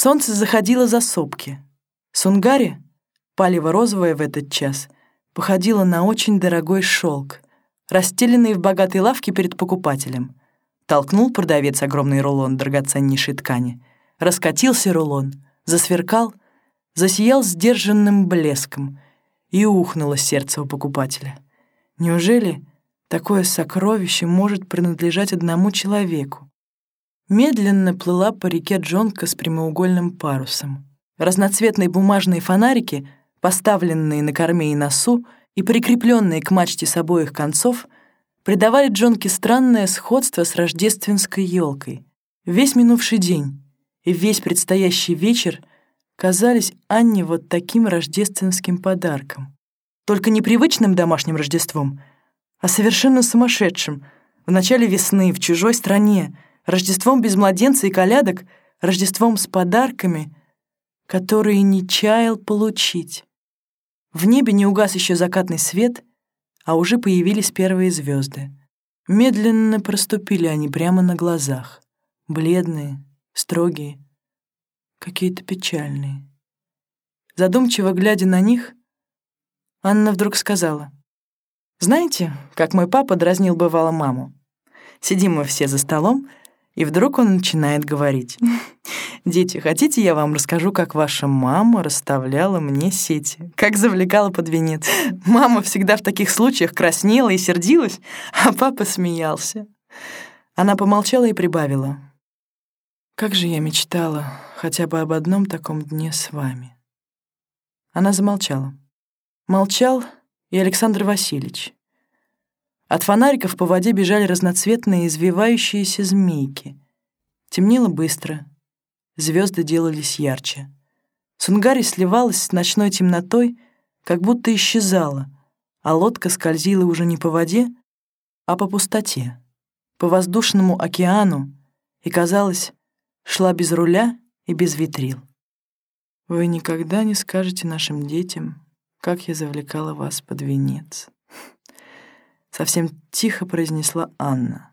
Солнце заходило за сопки. Сунгари, палево-розовое в этот час, походило на очень дорогой шелк, расстеленный в богатой лавке перед покупателем. Толкнул продавец огромный рулон драгоценнейшей ткани. Раскатился рулон, засверкал, засиял сдержанным блеском, и ухнуло сердце у покупателя. Неужели такое сокровище может принадлежать одному человеку? Медленно плыла по реке Джонка с прямоугольным парусом. Разноцветные бумажные фонарики, поставленные на корме и носу и прикрепленные к мачте с обоих концов, придавали Джонке странное сходство с рождественской елкой. Весь минувший день и весь предстоящий вечер казались Анне вот таким рождественским подарком. Только непривычным домашним Рождеством, а совершенно сумасшедшим, в начале весны, в чужой стране, Рождеством без младенца и колядок, Рождеством с подарками, которые не чаял получить. В небе не угас еще закатный свет, а уже появились первые звезды. Медленно проступили они прямо на глазах, бледные, строгие, какие-то печальные. Задумчиво глядя на них, Анна вдруг сказала, «Знаете, как мой папа дразнил бывало маму? Сидим мы все за столом, и вдруг он начинает говорить. «Дети, хотите, я вам расскажу, как ваша мама расставляла мне сети, как завлекала под венец? Мама всегда в таких случаях краснела и сердилась, а папа смеялся». Она помолчала и прибавила. Как же я мечтала хотя бы об одном таком дне с вами. Она замолчала. Молчал и Александр Васильевич. От фонариков по воде бежали разноцветные извивающиеся змейки. Темнело быстро. Звезды делались ярче. Сунгари сливалась с ночной темнотой, как будто исчезала, а лодка скользила уже не по воде, а по пустоте, по воздушному океану, и, казалось, шла без руля и без витрил. Вы никогда не скажете нашим детям, как я завлекала вас под венец. Совсем тихо произнесла Анна.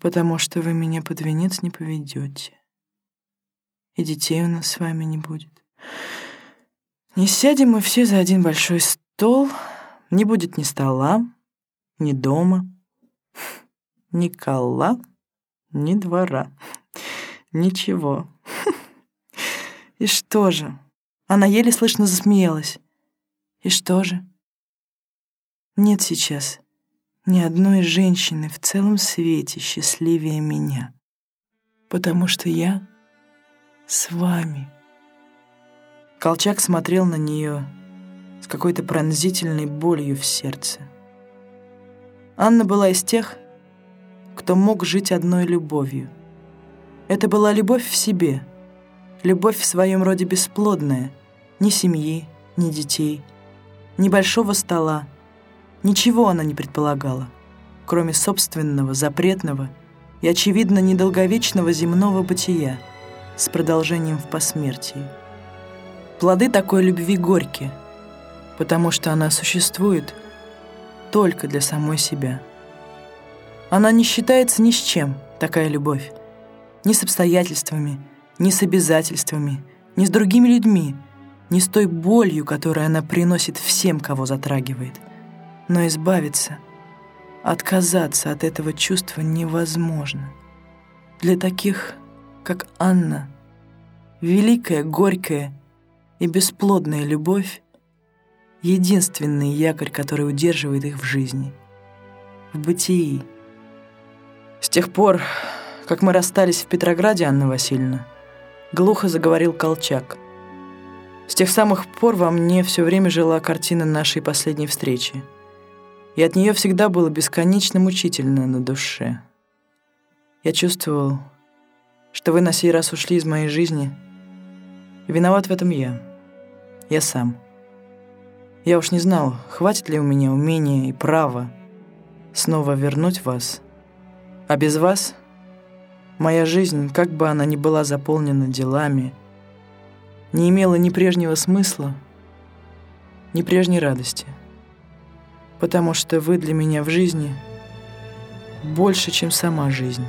Потому что вы меня под венец не поведете. И детей у нас с вами не будет. Не сядем мы все за один большой стол, не будет ни стола, ни дома, ни кола, ни двора. Ничего. И что же? Она еле слышно засмеялась. И что же? Нет сейчас ни одной женщины в целом свете счастливее меня, потому что я с вами. Колчак смотрел на нее с какой-то пронзительной болью в сердце. Анна была из тех, кто мог жить одной любовью — это была любовь в себе, любовь в своем роде бесплодная, ни семьи, ни детей, ни большого стола. Ничего она не предполагала, кроме собственного, запретного и, очевидно, недолговечного земного бытия с продолжением в посмертии. Плоды такой любви горькие, потому что она существует только для самой себя. Она не считается ни с чем, такая любовь, ни с обстоятельствами, ни с обязательствами, ни с другими людьми, ни с той болью, которую она приносит всем, кого затрагивает. Но избавиться, отказаться от этого чувства невозможно. Для таких, как Анна, великая, горькая и бесплодная любовь — единственный якорь, который удерживает их в жизни, в бытии. С тех пор, как мы расстались в Петрограде, Анна Васильевна, глухо заговорил Колчак. С тех самых пор во мне все время жила картина нашей последней встречи. И от нее всегда было бесконечно мучительно на душе. Я чувствовал, что вы на сей раз ушли из моей жизни. И виноват в этом я. Я сам. Я уж не знал, хватит ли у меня умения и права снова вернуть вас. А без вас Моя жизнь, как бы она ни была заполнена делами, не имела ни прежнего смысла, ни прежней радости. Потому что вы для меня в жизни больше, чем сама жизнь,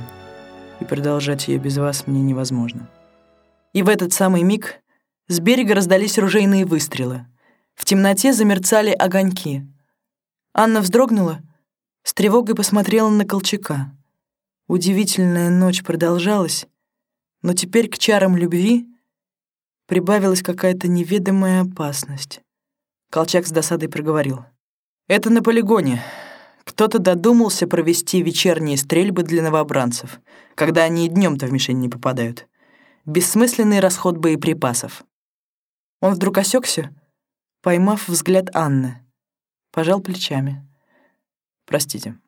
и продолжать ее без вас мне невозможно. И в этот самый миг с берега раздались ружейные выстрелы. В темноте замерцали огоньки. Анна вздрогнула, с тревогой посмотрела на Колчака. Удивительная ночь продолжалась, но теперь к чарам любви прибавилась какая-то неведомая опасность. Колчак с досадой проговорил. «Это на полигоне. Кто-то додумался провести вечерние стрельбы для новобранцев, когда они и днем-то в мишень не попадают. Бессмысленный расход боеприпасов». Он вдруг осекся, поймав взгляд Анны. Пожал плечами. «Простите».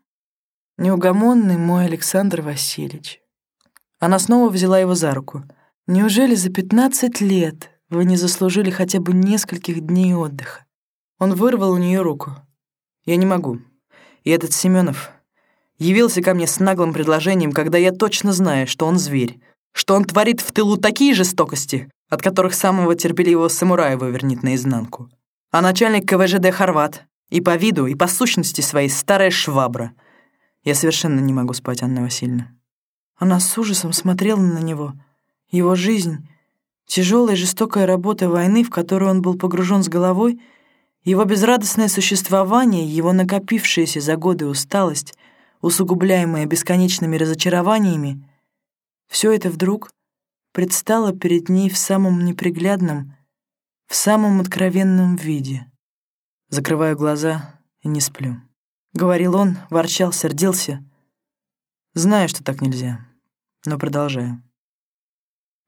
«Неугомонный мой Александр Васильевич». Она снова взяла его за руку. «Неужели за пятнадцать лет вы не заслужили хотя бы нескольких дней отдыха?» Он вырвал у нее руку. «Я не могу. И этот Семенов явился ко мне с наглым предложением, когда я точно знаю, что он зверь, что он творит в тылу такие жестокости, от которых самого терпеливого самурая вывернет наизнанку. А начальник КВЖД Хорват, и по виду, и по сущности своей старая швабра. Я совершенно не могу спать, Анна Васильевна». Она с ужасом смотрела на него. Его жизнь, тяжелая жестокая работа войны, в которую он был погружен с головой — его безрадостное существование, его накопившаяся за годы усталость, усугубляемая бесконечными разочарованиями, все это вдруг предстало перед ней в самом неприглядном, в самом откровенном виде. Закрываю глаза и не сплю. Говорил он, ворчал, сердился. Знаю, что так нельзя, но продолжаю.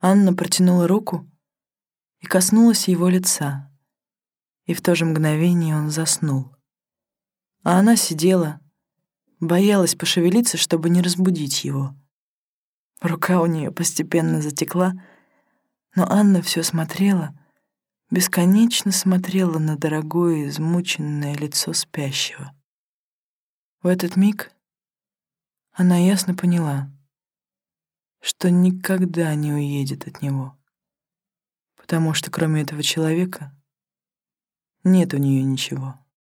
Анна протянула руку и коснулась его лица и в то же мгновение он заснул. А она сидела, боялась пошевелиться, чтобы не разбудить его. Рука у нее постепенно затекла, но Анна все смотрела, бесконечно смотрела на дорогое измученное лицо спящего. В этот миг она ясно поняла, что никогда не уедет от него, потому что кроме этого человека нет у нее ничего.